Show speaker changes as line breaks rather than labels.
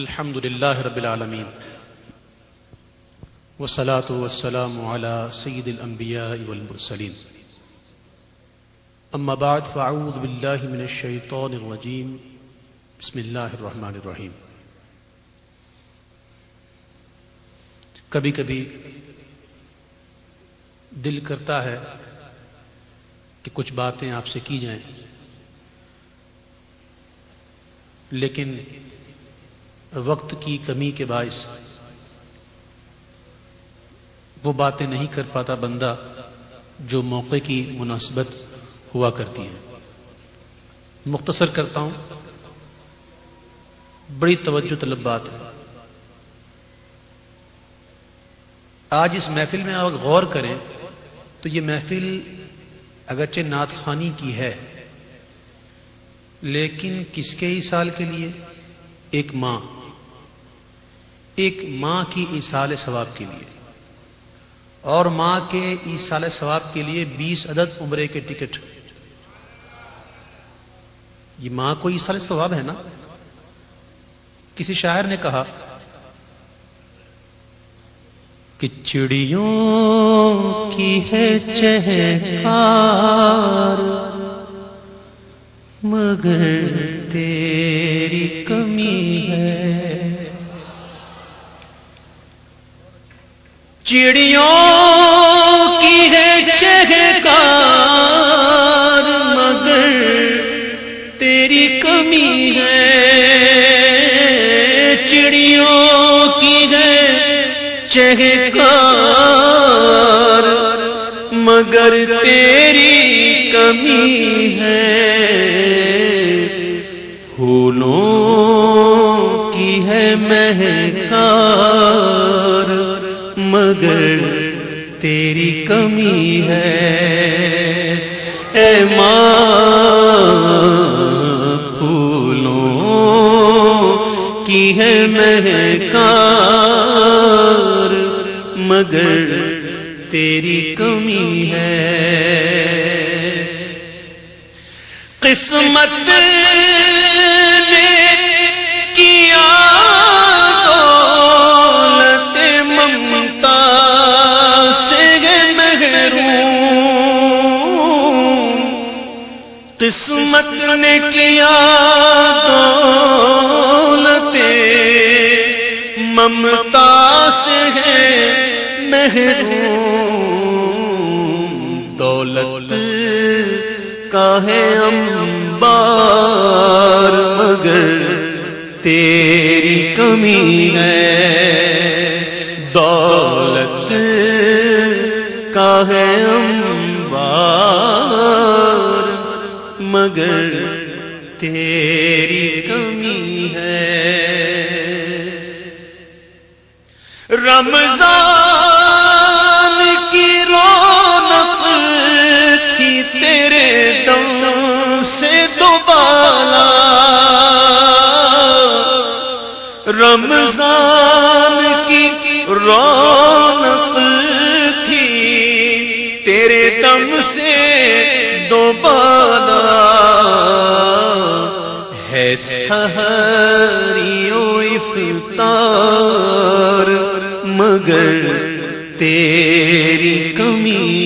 الحمد لله رب العالمين والصلاة والسلام على سيد الأنبياء والمرسلين. أما بعد، فأعوذ بالله من الشيطان الرجيم. بسم الله الرحمن الرحيم. کبھی کبھی دل کرتا ہے کہ کچھ باتیں آپ سے کی جائیں، لیکن وقت کی کمی کے باعث وہ باتیں نہیں کر پاتا بندہ جو موقع کی مناسبت ہوا کرتی ہے۔ مختصر کرتا ہوں۔ بڑی توجہ طلب بات ہے۔ آج اس محفل میں آپ غور کریں تو یہ محفل اگرچہ نعت خانی کی ہے، لیکن کس کے ہی سال کے لیے؟ ایک ماں۔ ایک ماں کی ایسال ثواب کے لیے۔ اور ماں کے ایسال ثواب کے لیے بیس عدد عمرے کے ٹکٹ۔ یہ ماں کو ایسال ثواب ہے نا؟ کسی شاعر نے کہا کہ چڑیوں کی ہے چہکار، مگر تیری کمی ہے۔ چڑیوں کی ہے چہکار، مگر تیری کمی ہے۔ چڑیوں کی ہے چہکار، مگر تیری کمی ہے۔ مگر تیری کمی ہے۔ اے ماں، پھولوں کی ہے مہکار، مگر تیری کمی ہے۔ قسمت نے قسمت نے کیا دولت ممتا سے ہے محروم دولت۔ کا ہے امبار مگر تیری کمی ہے۔ دولت۔ کا ہے امبار مگر تیری کمی ہے۔ رمضان کی رونق تھی تیرے دم سے دوبارہ رمضان کی رونق تھی تیرے دم سے ہے سہریوں افطار مگر تیری کمی